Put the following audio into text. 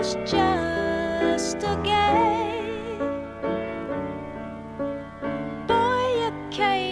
was just a game. Boy, you came.